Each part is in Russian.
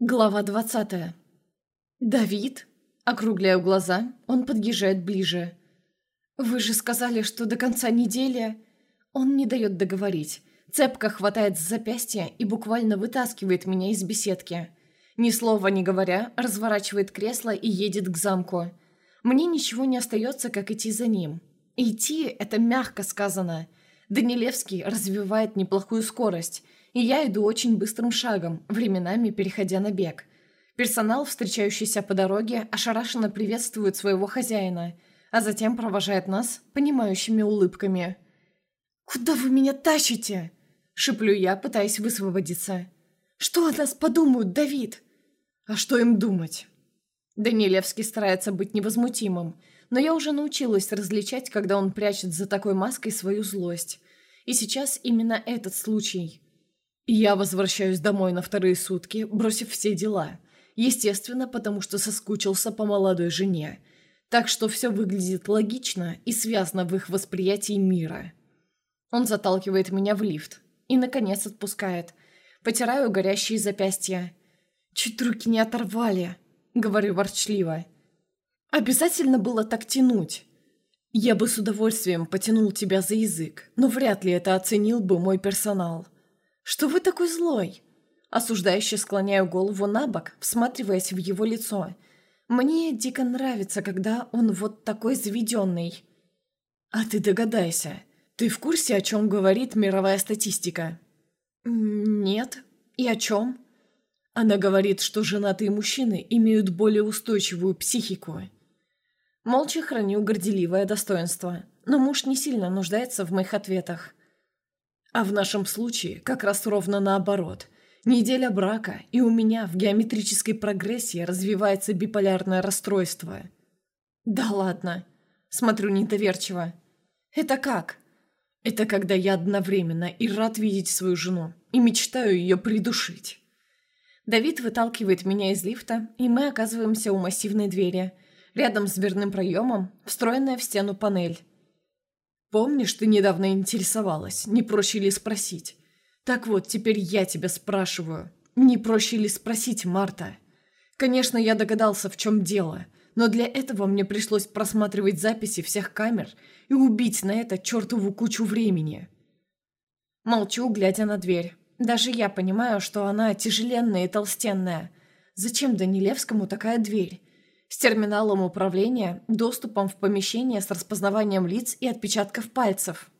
Глава двадцатая. «Давид?» Округляю глаза, он подъезжает ближе. «Вы же сказали, что до конца недели...» Он не дает договорить. Цепка хватает с запястья и буквально вытаскивает меня из беседки. Ни слова не говоря, разворачивает кресло и едет к замку. Мне ничего не остается, как идти за ним. Идти – это мягко сказано. Данилевский развивает неплохую скорость – и я иду очень быстрым шагом, временами переходя на бег. Персонал, встречающийся по дороге, ошарашенно приветствует своего хозяина, а затем провожает нас понимающими улыбками. «Куда вы меня тащите?» – шиплю я, пытаясь высвободиться. «Что о нас подумают, Давид?» «А что им думать?» Данилевский старается быть невозмутимым, но я уже научилась различать, когда он прячет за такой маской свою злость. И сейчас именно этот случай – я возвращаюсь домой на вторые сутки, бросив все дела. Естественно, потому что соскучился по молодой жене. Так что все выглядит логично и связано в их восприятии мира. Он заталкивает меня в лифт и, наконец, отпускает. Потираю горящие запястья. «Чуть руки не оторвали», — говорю ворчливо. «Обязательно было так тянуть». «Я бы с удовольствием потянул тебя за язык, но вряд ли это оценил бы мой персонал». «Что вы такой злой?» Осуждающе склоняю голову на бок, всматриваясь в его лицо. «Мне дико нравится, когда он вот такой заведенный». «А ты догадайся, ты в курсе, о чем говорит мировая статистика?» «Нет. И о чем?» Она говорит, что женатые мужчины имеют более устойчивую психику. Молча храню горделивое достоинство, но муж не сильно нуждается в моих ответах. А в нашем случае как раз ровно наоборот. Неделя брака, и у меня в геометрической прогрессии развивается биполярное расстройство. Да ладно. Смотрю недоверчиво. Это как? Это когда я одновременно и рад видеть свою жену, и мечтаю ее придушить. Давид выталкивает меня из лифта, и мы оказываемся у массивной двери. Рядом с дверным проемом встроенная в стену панель. Помнишь, ты недавно интересовалась, не проще ли спросить? Так вот, теперь я тебя спрашиваю, не проще ли спросить, Марта? Конечно, я догадался, в чем дело, но для этого мне пришлось просматривать записи всех камер и убить на это чертову кучу времени. Молчу, глядя на дверь. Даже я понимаю, что она тяжеленная и толстенная. Зачем Данилевскому такая дверь? С терминалом управления, доступом в помещение с распознаванием лиц и отпечатков пальцев.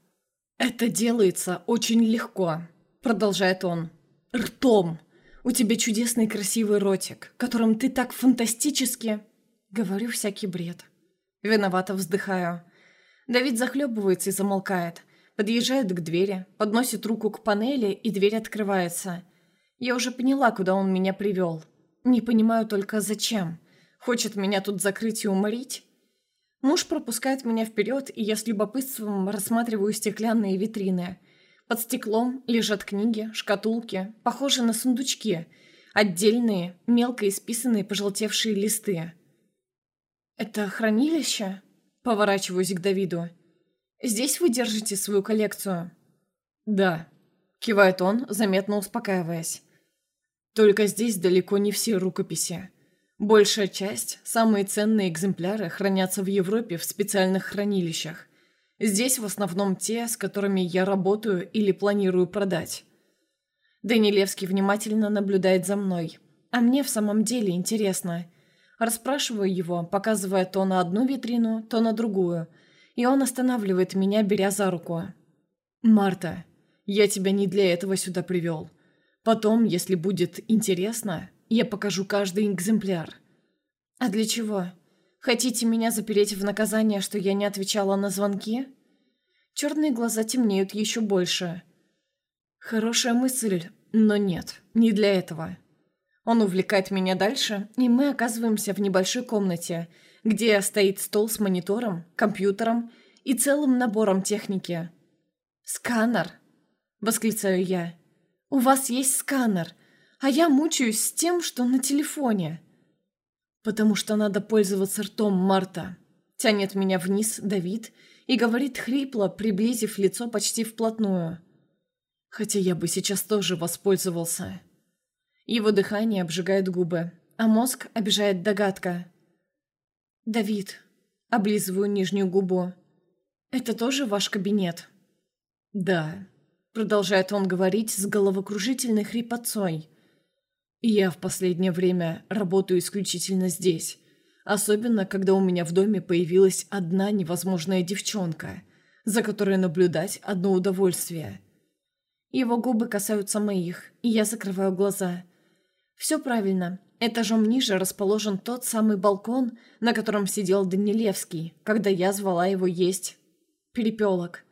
«Это делается очень легко», — продолжает он. «Ртом. У тебя чудесный красивый ротик, которым ты так фантастически...» Говорю всякий бред. Виновато вздыхаю. Давид захлебывается и замолкает. Подъезжает к двери, подносит руку к панели, и дверь открывается. Я уже поняла, куда он меня привел. Не понимаю только, зачем. Хочет меня тут закрыть и уморить? Муж пропускает меня вперед, и я с любопытством рассматриваю стеклянные витрины. Под стеклом лежат книги, шкатулки, похожие на сундучки, отдельные, мелко исписанные пожелтевшие листы. «Это хранилище?» Поворачиваюсь к Давиду. «Здесь вы держите свою коллекцию?» «Да», — кивает он, заметно успокаиваясь. «Только здесь далеко не все рукописи. Большая часть, самые ценные экземпляры, хранятся в Европе в специальных хранилищах. Здесь в основном те, с которыми я работаю или планирую продать. Данилевский внимательно наблюдает за мной. А мне в самом деле интересно. Расспрашиваю его, показывая то на одну витрину, то на другую. И он останавливает меня, беря за руку. «Марта, я тебя не для этого сюда привел. Потом, если будет интересно, я покажу каждый экземпляр. А для чего? Хотите меня запереть в наказание, что я не отвечала на звонки? Черные глаза темнеют еще больше. Хорошая мысль, но нет, не для этого. Он увлекает меня дальше, и мы оказываемся в небольшой комнате, где стоит стол с монитором, компьютером и целым набором техники. «Сканер!» – восклицаю я. «У вас есть сканер, а я мучаюсь с тем, что на телефоне. Потому что надо пользоваться ртом, Марта. Тянет меня вниз Давид и говорит хрипло, приблизив лицо почти вплотную. Хотя я бы сейчас тоже воспользовался. Его дыхание обжигает губы, а мозг обижает догадка. «Давид», — облизываю нижнюю губу, — «это тоже ваш кабинет?» «Да», — продолжает он говорить с головокружительной хрипотцой. «Я в последнее время работаю исключительно здесь, особенно когда у меня в доме появилась одна невозможная девчонка, за которой наблюдать одно удовольствие». Его губы касаются моих, и я закрываю глаза. Все правильно. Этажом ниже расположен тот самый балкон, на котором сидел Данилевский, когда я звала его есть перепелок.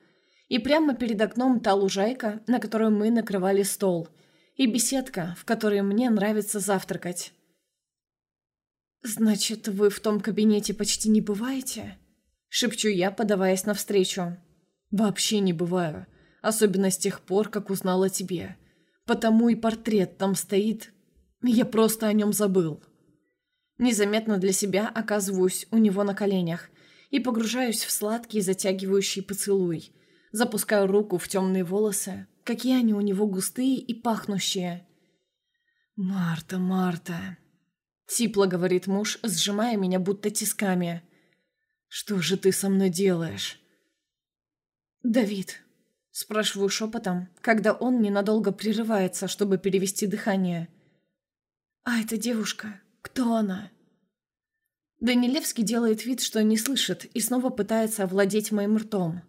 И прямо перед окном та лужайка, на которой мы накрывали стол, и беседка, в которой мне нравится завтракать. «Значит, вы в том кабинете почти не бываете?» Шепчу я, подаваясь навстречу. «Вообще не бываю, особенно с тех пор, как узнала тебе. Потому и портрет там стоит я просто о нем забыл. Незаметно для себя оказываюсь у него на коленях и погружаюсь в сладкий затягивающий поцелуй. Запускаю руку в темные волосы. Какие они у него густые и пахнущие. «Марта, Марта!» Сипло говорит муж, сжимая меня будто тисками. «Что же ты со мной делаешь?» «Давид», – спрашиваю шепотом, когда он ненадолго прерывается, чтобы перевести дыхание. «А эта девушка? Кто она?» Данилевский делает вид, что не слышит, и снова пытается овладеть моим ртом.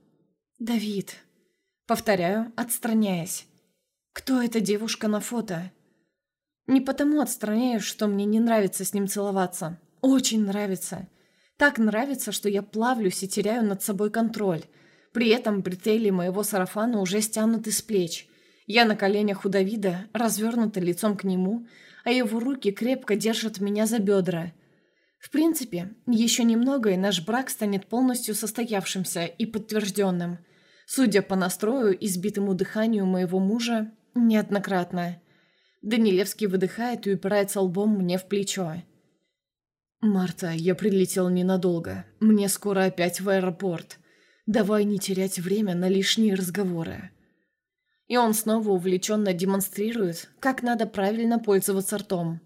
«Давид». Повторяю, отстраняясь. «Кто эта девушка на фото?» Не потому отстраняюсь, что мне не нравится с ним целоваться. Очень нравится. Так нравится, что я плавлюсь и теряю над собой контроль. При этом бретели моего сарафана уже стянуты с плеч. Я на коленях у Давида, развернута лицом к нему, а его руки крепко держат меня за бедра. В принципе, еще немного, и наш брак станет полностью состоявшимся и подтвержденным. Судя по настрою и сбитому дыханию моего мужа, неоднократно. Данилевский выдыхает и упирается лбом мне в плечо. «Марта, я прилетел ненадолго. Мне скоро опять в аэропорт. Давай не терять время на лишние разговоры». И он снова увлеченно демонстрирует, как надо правильно пользоваться ртом.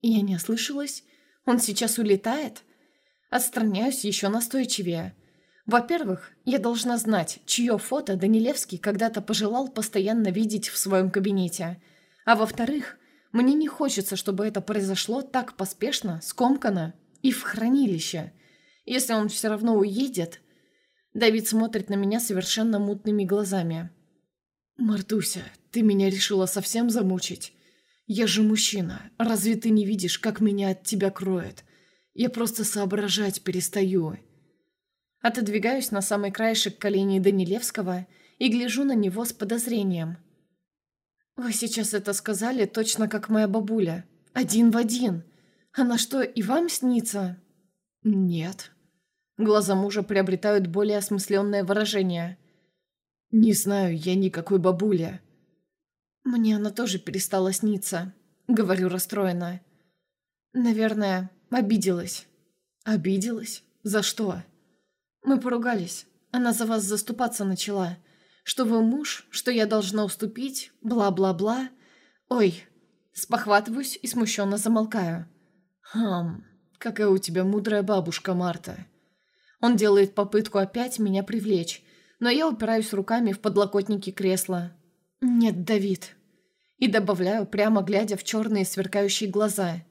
Я не ослышалась? Он сейчас улетает? Отстраняюсь еще настойчивее. Во-первых, я должна знать, чье фото Данилевский когда-то пожелал постоянно видеть в своем кабинете. А во-вторых, мне не хочется, чтобы это произошло так поспешно, скомканно и в хранилище. Если он все равно уедет... Давид смотрит на меня совершенно мутными глазами. «Мартуся, ты меня решила совсем замучить? Я же мужчина. Разве ты не видишь, как меня от тебя кроет? Я просто соображать перестаю». Отодвигаюсь на самый краешек коленей Данилевского и гляжу на него с подозрением. «Вы сейчас это сказали точно как моя бабуля. Один в один. Она что, и вам снится?» «Нет». Глаза мужа приобретают более осмысленное выражение. «Не знаю, я никакой бабуля». «Мне она тоже перестала сниться», — говорю расстроенно. «Наверное, обиделась». «Обиделась? За что?» «Мы поругались. Она за вас заступаться начала. Что вы муж, что я должна уступить, бла-бла-бла. Ой, спохватываюсь и смущенно замолкаю». «Хм, какая у тебя мудрая бабушка, Марта». Он делает попытку опять меня привлечь, но я упираюсь руками в подлокотники кресла. «Нет, Давид». И добавляю, прямо глядя в черные сверкающие глаза.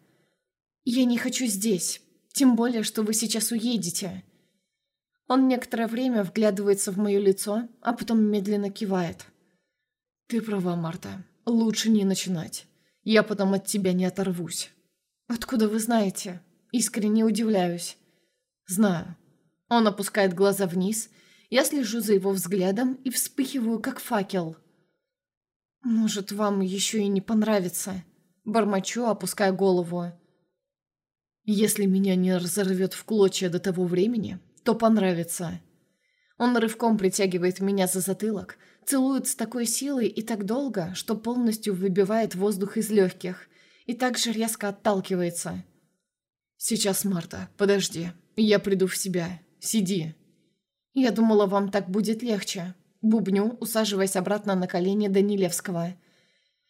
«Я не хочу здесь, тем более, что вы сейчас уедете». Он некоторое время вглядывается в мое лицо, а потом медленно кивает. «Ты права, Марта. Лучше не начинать. Я потом от тебя не оторвусь». «Откуда вы знаете?» Искренне удивляюсь. «Знаю». Он опускает глаза вниз я слежу за его взглядом и вспыхиваю, как факел. «Может, вам еще и не понравится?» Бормочу, опуская голову. «Если меня не разорвет в клочья до того времени, то понравится». Он рывком притягивает меня за затылок, целует с такой силой и так долго, что полностью выбивает воздух из легких, и также резко отталкивается. «Сейчас, Марта, подожди, я приду в себя. Сиди». «Я думала, вам так будет легче», — бубню, усаживаясь обратно на колени Данилевского.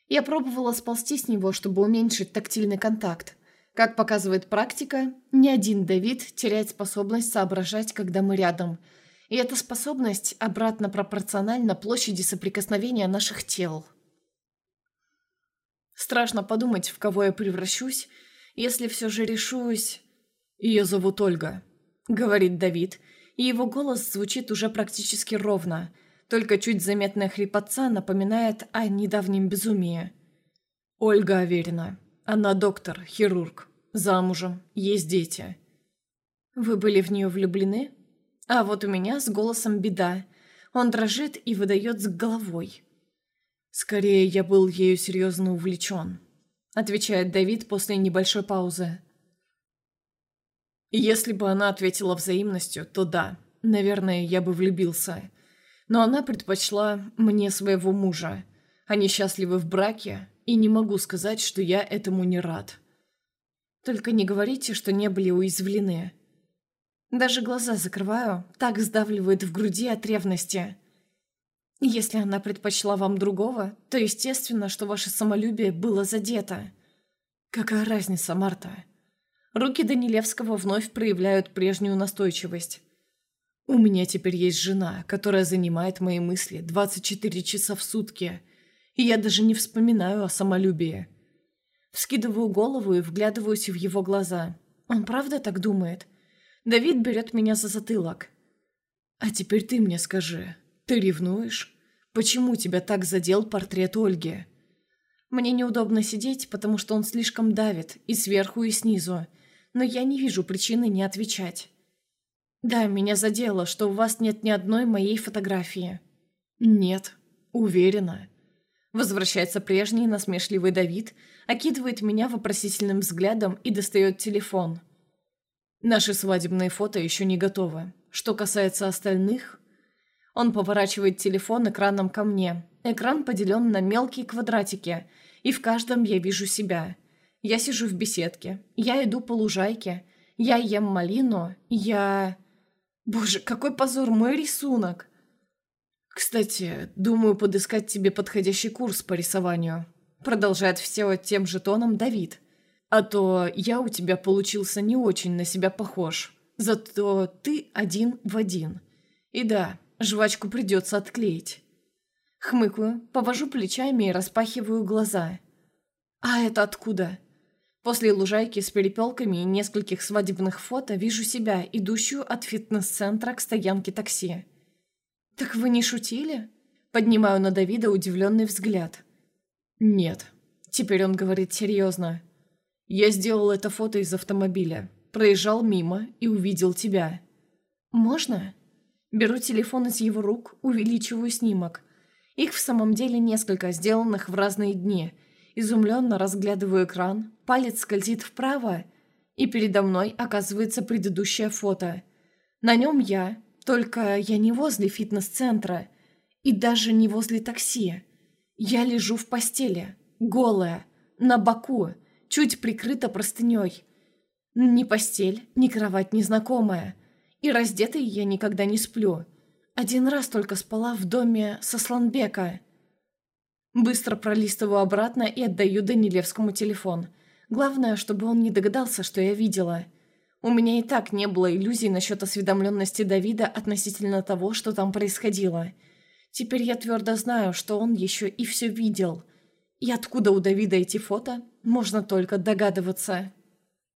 Я пробовала сползти с него, чтобы уменьшить тактильный контакт. Как показывает практика, ни один Давид теряет способность соображать, когда мы рядом. И эта способность обратно пропорциональна площади соприкосновения наших тел. Страшно подумать, в кого я превращусь, если все же решусь... «Ее зовут Ольга», — говорит Давид, и его голос звучит уже практически ровно, только чуть заметная хрипотца напоминает о недавнем безумии. «Ольга Аверина. Она доктор, хирург. Замужем. Есть дети». «Вы были в нее влюблены?» «А вот у меня с голосом беда. Он дрожит и выдает с головой». «Скорее, я был ею серьезно увлечен», — отвечает Давид после небольшой паузы. Если бы она ответила взаимностью, то да, наверное, я бы влюбился. Но она предпочла мне своего мужа. Они счастливы в браке, и не могу сказать, что я этому не рад. Только не говорите, что не были уязвлены. Даже глаза закрываю, так сдавливает в груди от ревности. Если она предпочла вам другого, то естественно, что ваше самолюбие было задето. Какая разница, Марта? Руки Данилевского вновь проявляют прежнюю настойчивость. У меня теперь есть жена, которая занимает мои мысли 24 часа в сутки, и я даже не вспоминаю о самолюбии. Вскидываю голову и вглядываюсь в его глаза. Он правда так думает? Давид берет меня за затылок. А теперь ты мне скажи, ты ревнуешь? Почему тебя так задел портрет Ольги? Мне неудобно сидеть, потому что он слишком давит, и сверху, и снизу. Но я не вижу причины не отвечать. Да, меня задело, что у вас нет ни одной моей фотографии. Нет, уверена. Возвращается прежний насмешливый Давид, окидывает меня вопросительным взглядом и достает телефон. Наши свадебные фото еще не готовы. Что касается остальных, он поворачивает телефон экраном ко мне. Экран поделен на мелкие квадратики, и в каждом я вижу себя. Я сижу в беседке, я иду по лужайке, я ем малину, я... Боже, какой позор, мой рисунок! «Кстати, думаю подыскать тебе подходящий курс по рисованию», продолжает все тем же тоном Давид. «А то я у тебя получился не очень на себя похож. Зато ты один в один. И да, Жвачку придется отклеить. Хмыкаю, повожу плечами и распахиваю глаза. А это откуда? После лужайки с перепелками и нескольких свадебных фото вижу себя, идущую от фитнес-центра к стоянке такси. «Так вы не шутили?» Поднимаю на Давида удивленный взгляд. «Нет». Теперь он говорит серьезно. «Я сделал это фото из автомобиля. Проезжал мимо и увидел тебя». «Можно?» Беру телефон из его рук, увеличиваю снимок. Их в самом деле несколько, сделанных в разные дни. Изумленно разглядываю экран, палец скользит вправо, и передо мной оказывается предыдущее фото. На нем я, только я не возле фитнес-центра и даже не возле такси. Я лежу в постели, голая, на боку, чуть прикрыта простыней. Ни постель, ни кровать незнакомая. И раздетой я никогда не сплю. Один раз только спала в доме Сосланбека. Быстро пролистываю обратно и отдаю Данилевскому телефон. Главное, чтобы он не догадался, что я видела. У меня и так не было иллюзий насчет осведомленности Давида относительно того, что там происходило. Теперь я твердо знаю, что он еще и все видел. И откуда у Давида эти фото, можно только догадываться.